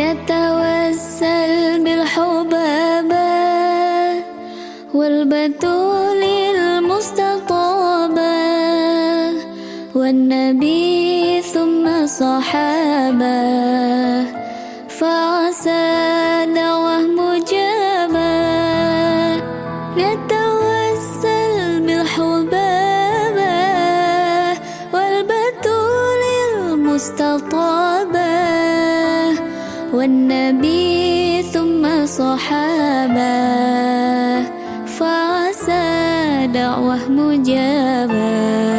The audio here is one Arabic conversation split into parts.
نتوسل بالحبابة والبتول المستطابة والنبي ثم صحابة فعسى والنبي ثم صحابة فعسى دعوة مجابة.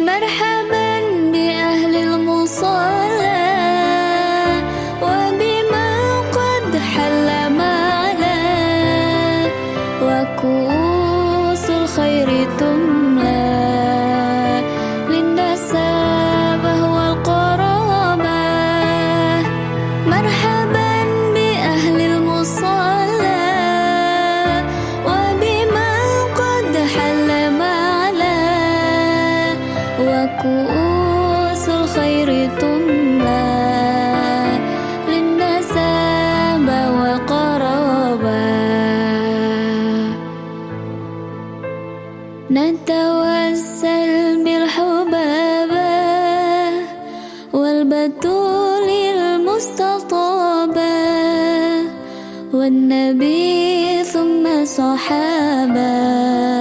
مرحبا بأهل المصلى وكؤوس الخير تملى نتوسل بالحبابة والبتول المستطابة والنبي ثم صحابة